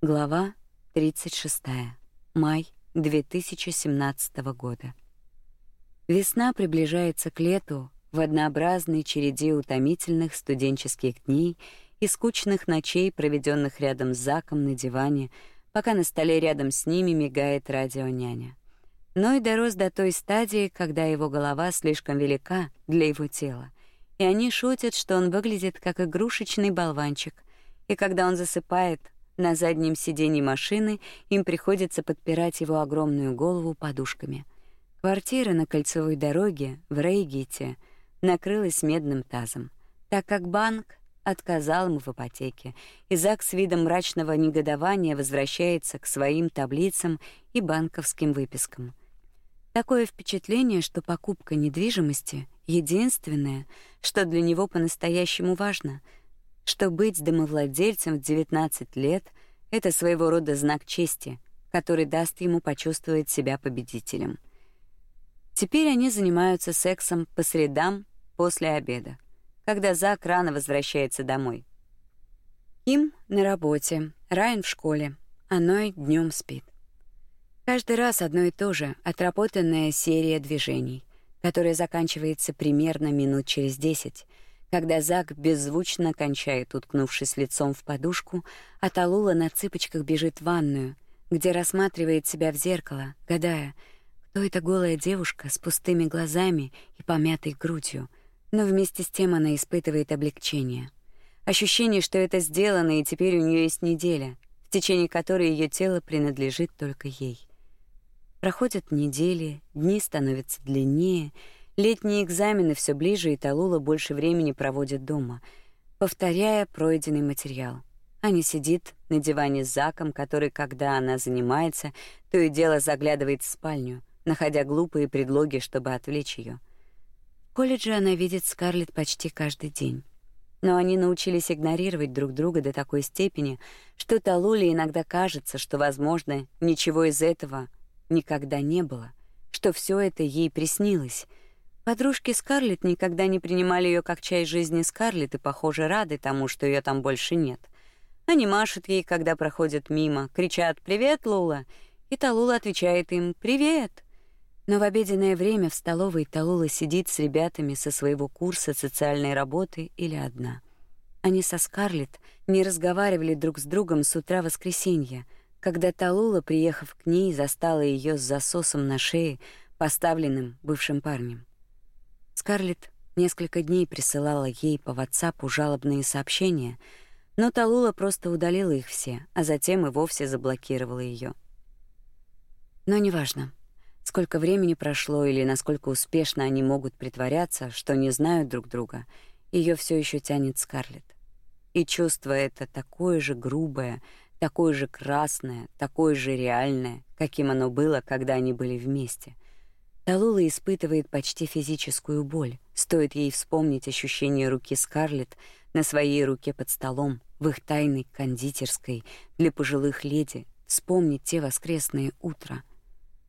Глава 36. Май 2017 года. Весна приближается к лету в однообразной череде утомительных студенческих дней и скучных ночей, проведенных рядом с Заком на диване, пока на столе рядом с ними мигает радионяня. Но и дорос до той стадии, когда его голова слишком велика для его тела, и они шутят, что он выглядит как игрушечный болванчик, и когда он засыпает — на заднем сиденье машины им приходится подпирать его огромную голову подушками. Квартира на кольцевой дороге в Рейгите накрылась медным тазом, так как банк отказал ему в ипотеке, и Зак с видом мрачного негодования возвращается к своим таблицам и банковским выпискам. Такое впечатление, что покупка недвижимости — единственное, что для него по-настоящему важно — что быть домовладельцем в 19 лет — это своего рода знак чести, который даст ему почувствовать себя победителем. Теперь они занимаются сексом по средам после обеда, когда Зак рано возвращается домой. Им на работе, Райан в школе, а Ной днем спит. Каждый раз одно и то же, отработанная серия движений, которая заканчивается примерно минут через десять — когда Зак беззвучно кончает, уткнувшись лицом в подушку, а Талула на цыпочках бежит в ванную, где рассматривает себя в зеркало, гадая, кто эта голая девушка с пустыми глазами и помятой грудью. Но вместе с тем она испытывает облегчение. Ощущение, что это сделано, и теперь у нее есть неделя, в течение которой ее тело принадлежит только ей. Проходят недели, дни становятся длиннее — Летние экзамены все ближе, и Талула больше времени проводит дома, повторяя пройденный материал. Аня сидит на диване с Заком, который, когда она занимается, то и дело заглядывает в спальню, находя глупые предлоги, чтобы отвлечь ее. В колледже она видит Скарлетт почти каждый день. Но они научились игнорировать друг друга до такой степени, что Талуле иногда кажется, что, возможно, ничего из этого никогда не было, что все это ей приснилось — Подружки Скарлетт никогда не принимали ее как часть жизни Скарлетт и, похоже, рады тому, что ее там больше нет. Они машут ей, когда проходят мимо, кричат «Привет, Лула!» и Талула отвечает им «Привет!». Но в обеденное время в столовой Талула сидит с ребятами со своего курса социальной работы или одна. Они со Скарлетт не разговаривали друг с другом с утра воскресенья, когда Талула, приехав к ней, застала ее с засосом на шее, поставленным бывшим парнем. Скарлетт несколько дней присылала ей по WhatsApp жалобные сообщения, но Талула просто удалила их все, а затем и вовсе заблокировала ее. Но неважно, сколько времени прошло или насколько успешно они могут притворяться, что не знают друг друга, ее все еще тянет Скарлетт. И чувство это такое же грубое, такое же красное, такое же реальное, каким оно было, когда они были вместе — Талула испытывает почти физическую боль. Стоит ей вспомнить ощущение руки Скарлетт на своей руке под столом в их тайной кондитерской для пожилых леди, вспомнить те воскресные утра.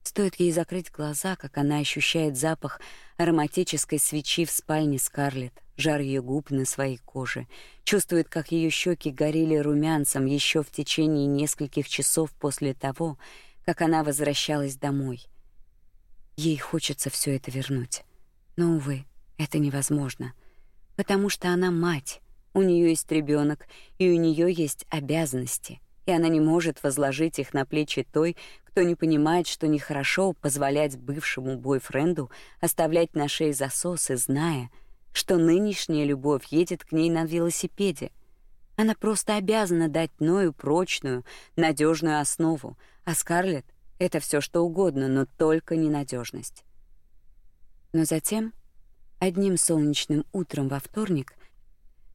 Стоит ей закрыть глаза, как она ощущает запах ароматической свечи в спальне Скарлетт, жар ее губ на своей коже, чувствует, как ее щеки горели румянцем еще в течение нескольких часов после того, как она возвращалась домой — Ей хочется все это вернуть. Но, увы, это невозможно. Потому что она мать, у нее есть ребенок, и у нее есть обязанности, и она не может возложить их на плечи той, кто не понимает, что нехорошо позволять бывшему бойфренду оставлять на шее засосы, зная, что нынешняя любовь едет к ней на велосипеде. Она просто обязана дать Ною прочную, надежную основу, а Скарлетт это все что угодно, но только ненадежность. Но затем, одним солнечным утром во вторник,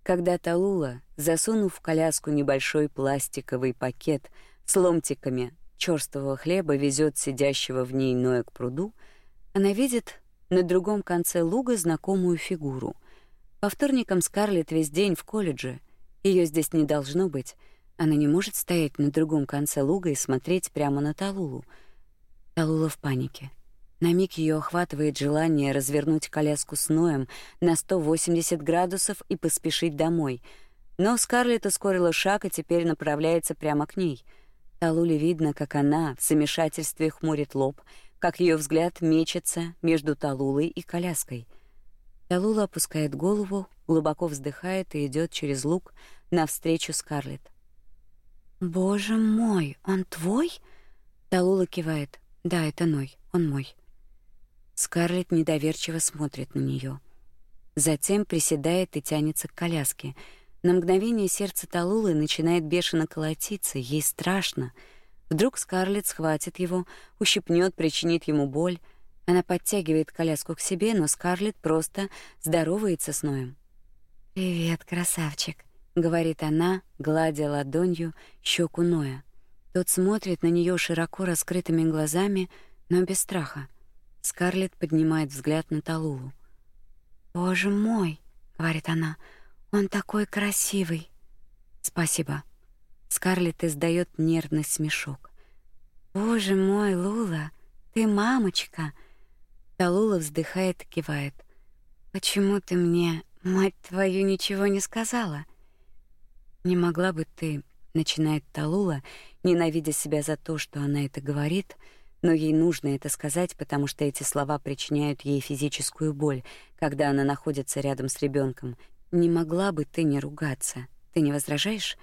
когда Талула, засунув в коляску небольшой пластиковый пакет с ломтиками черствого хлеба, везет сидящего в ней Ноя к пруду, она видит на другом конце луга знакомую фигуру. По вторникам Скарлетт весь день в колледже. Ее здесь не должно быть — она не может стоять на другом конце луга и смотреть прямо на Талулу. Талула в панике. На миг ее охватывает желание развернуть коляску с Ноем на 180 градусов и поспешить домой. Но Скарлетт ускорила шаг и теперь направляется прямо к ней. Талуле видно, как она в замешательстве хмурит лоб, как ее взгляд мечется между Талулой и коляской. Талула опускает голову, глубоко вздыхает и идет через луг навстречу Скарлетт. «Боже мой, он твой?» Талула кивает. «Да, это Ной, он мой». Скарлетт недоверчиво смотрит на нее. Затем приседает и тянется к коляске. На мгновение сердце Талулы начинает бешено колотиться, ей страшно. Вдруг Скарлетт схватит его, ущипнет, причинит ему боль. Она подтягивает коляску к себе, но Скарлетт просто здоровается с Ноем. «Привет, красавчик», — говорит она, гладя ладонью щеку Ноя. Тот смотрит на нее широко раскрытыми глазами, но без страха. Скарлетт поднимает взгляд на Талулу. «Боже мой!» — говорит она. «Он такой красивый!» «Спасибо». Скарлетт издает нервный смешок. «Боже мой, Лула, ты мамочка!» Талула вздыхает и кивает. «Почему ты мне, мать твою, ничего не сказала?» «Не могла бы ты...» — начинает Талула, ненавидя себя за то, что она это говорит, но ей нужно это сказать, потому что эти слова причиняют ей физическую боль, когда она находится рядом с ребенком. «Не могла бы ты не ругаться? Ты не возражаешь?»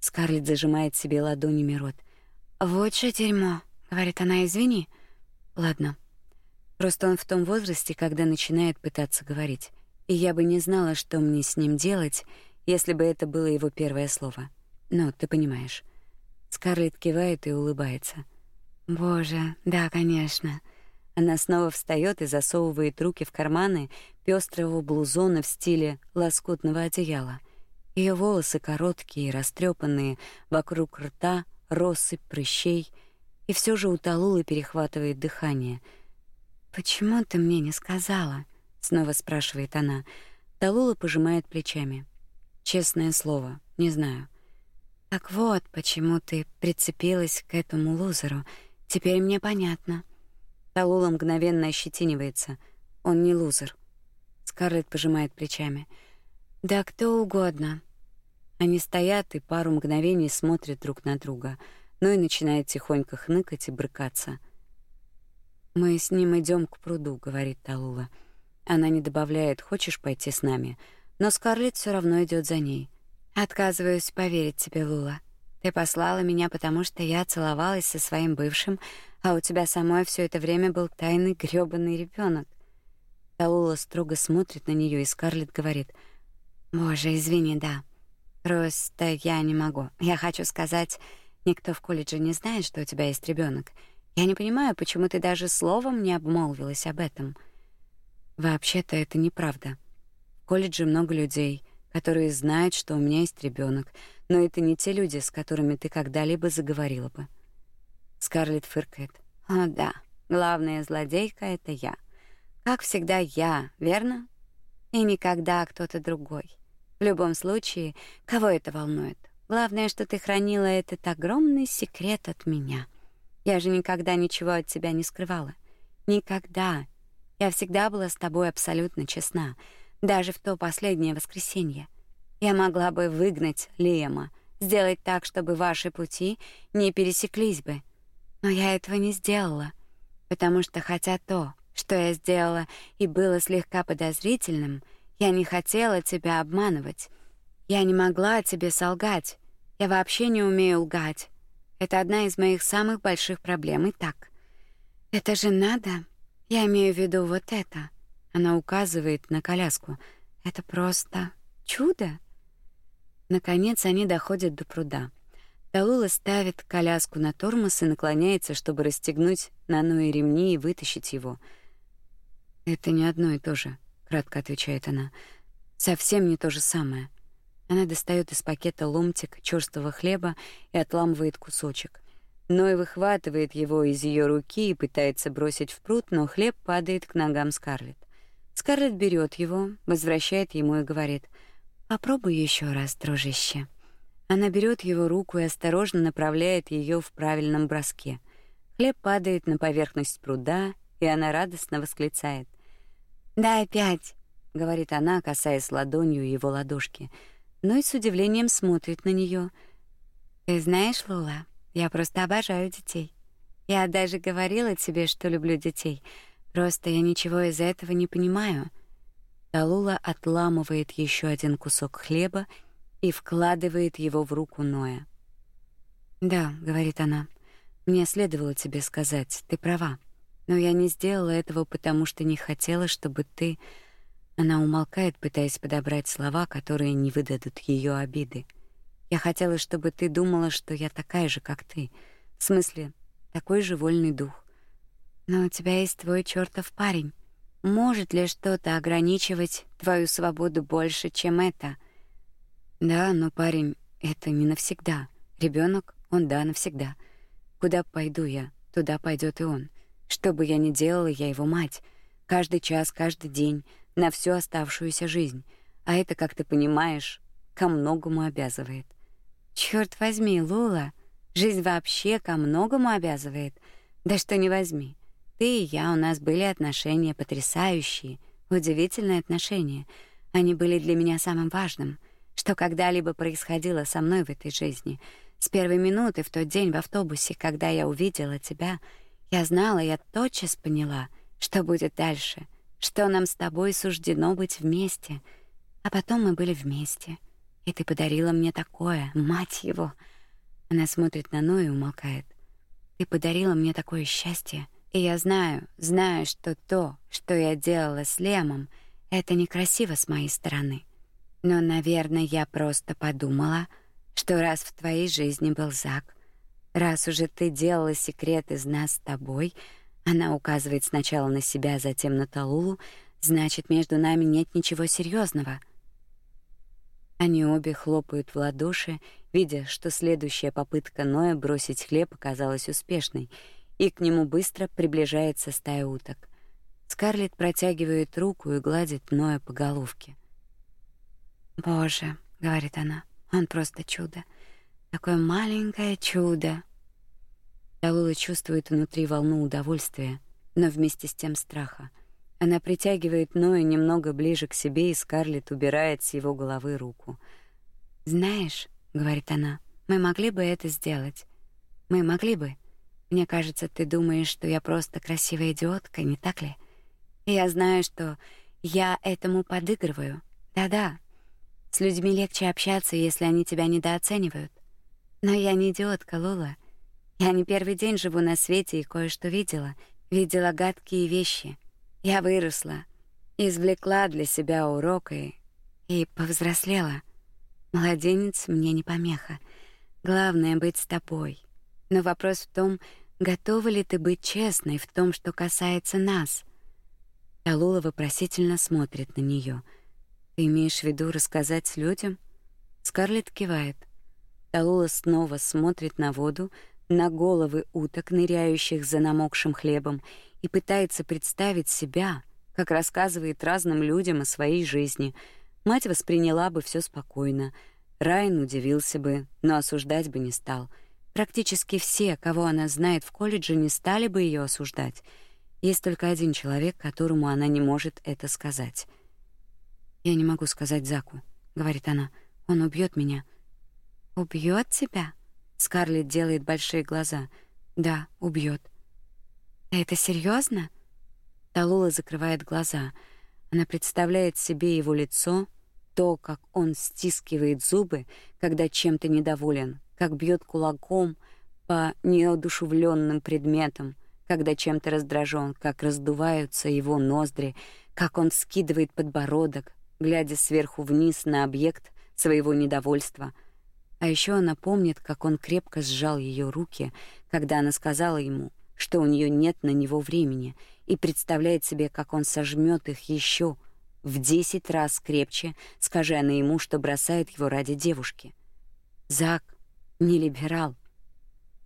Скарлетт зажимает себе ладонями рот. «Вот же дерьмо», — говорит она, — «извини». «Ладно. Просто он в том возрасте, когда начинает пытаться говорить. И я бы не знала, что мне с ним делать, если бы это было его первое слово. Но ты понимаешь. Скарлетт кивает и улыбается. Боже, да, конечно. Она снова встает и засовывает руки в карманы пестрого блузона в стиле лоскутного одеяла. Ее волосы короткие и растрепанные, вокруг рта россыпь прыщей, и все же у Талулы перехватывает дыхание. «Почему ты мне не сказала?» — снова спрашивает она. Талула пожимает плечами. Честное слово, не знаю. Так вот, почему ты прицепилась к этому лузеру. Теперь мне понятно. Талула мгновенно ощетинивается. Он не лузер. Скарлетт пожимает плечами. Да кто угодно. Они стоят и пару мгновений смотрят друг на друга, но и начинает тихонько хныкать и брыкаться. Мы с ним идем к пруду, говорит Талула. Она не добавляет: "Хочешь пойти с нами?" Но Скарлетт все равно идет за ней. Отказываюсь поверить тебе, Лула. Ты послала меня, потому что я целовалась со своим бывшим, а у тебя самой все это время был тайный грёбаный ребенок. Талула строго смотрит на нее, и Скарлетт говорит: "Боже, извини, да. Просто я не могу. Я хочу сказать, никто в колледже не знает, что у тебя есть ребенок. Я не понимаю, почему ты даже словом не обмолвилась об этом. Вообще-то это неправда колледже много людей, которые знают, что у меня есть ребенок, но это не те люди, с которыми ты когда-либо заговорила бы. Скарлетт фыркает. О, да. Главная злодейка это я. Как всегда я, верно? И никогда кто-то другой. В любом случае, кого это волнует? Главное, что ты хранила этот огромный секрет от меня. Я же никогда ничего от тебя не скрывала. Никогда. Я всегда была с тобой абсолютно честна даже в то последнее воскресенье. Я могла бы выгнать Лема, сделать так, чтобы ваши пути не пересеклись бы. Но я этого не сделала, потому что хотя то, что я сделала и было слегка подозрительным, я не хотела тебя обманывать. Я не могла тебе солгать. Я вообще не умею лгать. Это одна из моих самых больших проблем и так. Это же надо. Я имею в виду вот это. Она указывает на коляску. Это просто чудо. Наконец они доходят до пруда. Талула ставит коляску на тормоз и наклоняется, чтобы расстегнуть на Ноэ ремни и вытащить его. «Это не одно и то же», — кратко отвечает она. «Совсем не то же самое». Она достает из пакета ломтик черствого хлеба и отламывает кусочек. Ной выхватывает его из ее руки и пытается бросить в пруд, но хлеб падает к ногам Скарлетт. Скарлетт берет его, возвращает ему и говорит: "Попробуй еще раз, дружище". Она берет его руку и осторожно направляет ее в правильном броске. Хлеб падает на поверхность пруда, и она радостно восклицает: "Да опять", говорит она, касаясь ладонью его ладошки. Но и с удивлением смотрит на нее. "Ты знаешь, Лола, Я просто обожаю детей. Я даже говорила тебе, что люблю детей. Просто я ничего из этого не понимаю. Талула отламывает еще один кусок хлеба и вкладывает его в руку Ноя. "Да", говорит она. "Мне следовало тебе сказать, ты права. Но я не сделала этого, потому что не хотела, чтобы ты Она умолкает, пытаясь подобрать слова, которые не выдадут ее обиды. Я хотела, чтобы ты думала, что я такая же, как ты. В смысле, такой же вольный дух. Но у тебя есть твой чёртов парень. Может ли что-то ограничивать твою свободу больше, чем это? Да, но парень это не навсегда. Ребенок, он да, навсегда. Куда пойду я, туда пойдет и он. Что бы я ни делала, я его мать. Каждый час, каждый день, на всю оставшуюся жизнь. А это, как ты понимаешь, ко многому обязывает. Черт возьми, Лула, жизнь вообще ко многому обязывает. Да что не возьми. Ты и я, у нас были отношения потрясающие, удивительные отношения. Они были для меня самым важным, что когда-либо происходило со мной в этой жизни. С первой минуты в тот день в автобусе, когда я увидела тебя, я знала, я тотчас поняла, что будет дальше, что нам с тобой суждено быть вместе. А потом мы были вместе. И ты подарила мне такое, мать его. Она смотрит на Ноя и умолкает. Ты подарила мне такое счастье, и я знаю, знаю, что то, что я делала с Лемом, это некрасиво с моей стороны. Но, наверное, я просто подумала, что раз в твоей жизни был Зак, раз уже ты делала секрет из нас с тобой, она указывает сначала на себя, затем на Талулу, значит, между нами нет ничего серьезного. Они обе хлопают в ладоши, видя, что следующая попытка Ноя бросить хлеб оказалась успешной, и к нему быстро приближается стая уток. Скарлетт протягивает руку и гладит Ноя по головке. "Боже", говорит она. "Он просто чудо. Такое маленькое чудо". Талула чувствует внутри волну удовольствия, но вместе с тем страха. Она притягивает Ноя немного ближе к себе, и Скарлетт убирает с его головы руку. «Знаешь», — говорит она, — «мы могли бы это сделать. Мы могли бы. Мне кажется, ты думаешь, что я просто красивая идиотка, не так ли? Я знаю, что я этому подыгрываю. Да-да. С людьми легче общаться, если они тебя недооценивают. Но я не идиотка, Лола. Я не первый день живу на свете и кое-что видела. Видела гадкие вещи. Я выросла, извлекла для себя урок и, и повзрослела. Младенец мне не помеха. Главное быть с тобой. Но вопрос в том, готова ли ты быть честной в том, что касается нас. Талула вопросительно смотрит на нее. Ты имеешь в виду рассказать людям? Скарлетт кивает. Талула снова смотрит на воду, на головы уток, ныряющих за намокшим хлебом, и пытается представить себя, как рассказывает разным людям о своей жизни. Мать восприняла бы все спокойно. Райан удивился бы, но осуждать бы не стал. Практически все, кого она знает в колледже, не стали бы ее осуждать. Есть только один человек, которому она не может это сказать. Я не могу сказать Заку, говорит она. Он убьет меня. Убьет тебя? Скарлетт делает большие глаза. Да, убьет. Это серьезно? Талула закрывает глаза. Она представляет себе его лицо, то, как он стискивает зубы, когда чем-то недоволен, как бьет кулаком по неодушевленным предметам, когда чем-то раздражен, как раздуваются его ноздри, как он скидывает подбородок, глядя сверху вниз на объект своего недовольства. А еще она помнит, как он крепко сжал ее руки, когда она сказала ему — что у нее нет на него времени, и представляет себе, как он сожмет их еще в десять раз крепче, скажи она ему, что бросает его ради девушки. Зак не либерал.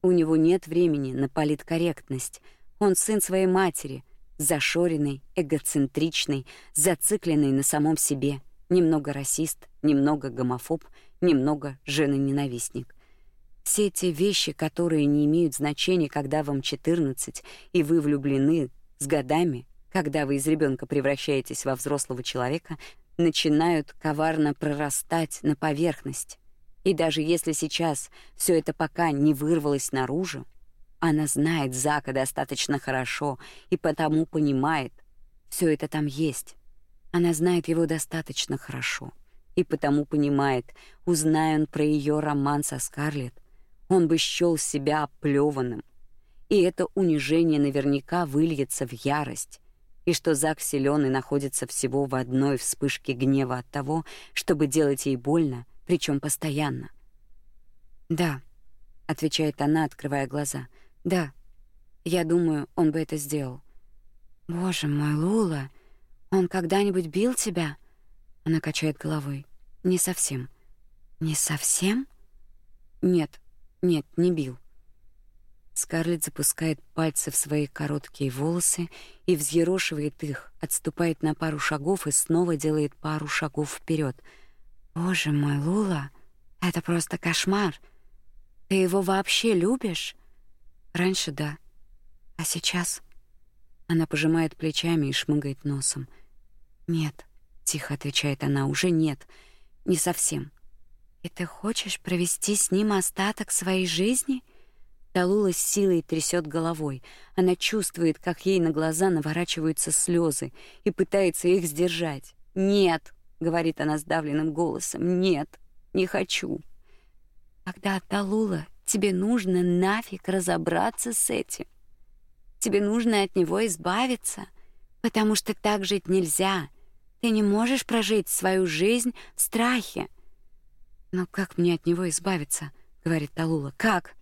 У него нет времени на политкорректность. Он сын своей матери, зашоренный, эгоцентричный, зацикленный на самом себе, немного расист, немного гомофоб, немного женоненавистник. Все те вещи, которые не имеют значения, когда вам 14, и вы влюблены с годами, когда вы из ребенка превращаетесь во взрослого человека, начинают коварно прорастать на поверхность. И даже если сейчас все это пока не вырвалось наружу, она знает Зака достаточно хорошо и потому понимает, все это там есть. Она знает его достаточно хорошо и потому понимает, узная он про ее роман со Скарлетт, он бы счёл себя оплеванным. И это унижение наверняка выльется в ярость, и что Зак силен и находится всего в одной вспышке гнева от того, чтобы делать ей больно, причем постоянно. «Да», — отвечает она, открывая глаза, — «да, я думаю, он бы это сделал». «Боже мой, Лула, он когда-нибудь бил тебя?» Она качает головой. «Не совсем». «Не совсем?» «Нет, нет, не бил». Скарлетт запускает пальцы в свои короткие волосы и взъерошивает их, отступает на пару шагов и снова делает пару шагов вперед. «Боже мой, Лула, это просто кошмар. Ты его вообще любишь?» «Раньше да. А сейчас?» Она пожимает плечами и шмыгает носом. «Нет», — тихо отвечает она, — «уже нет. Не совсем». «И ты хочешь провести с ним остаток своей жизни?» Талула с силой трясет головой. Она чувствует, как ей на глаза наворачиваются слезы и пытается их сдержать. «Нет», — говорит она сдавленным голосом, — «нет, не хочу». «Когда, Талула, тебе нужно нафиг разобраться с этим. Тебе нужно от него избавиться, потому что так жить нельзя. Ты не можешь прожить свою жизнь в страхе. Но как мне от него избавиться? говорит Талула. Как?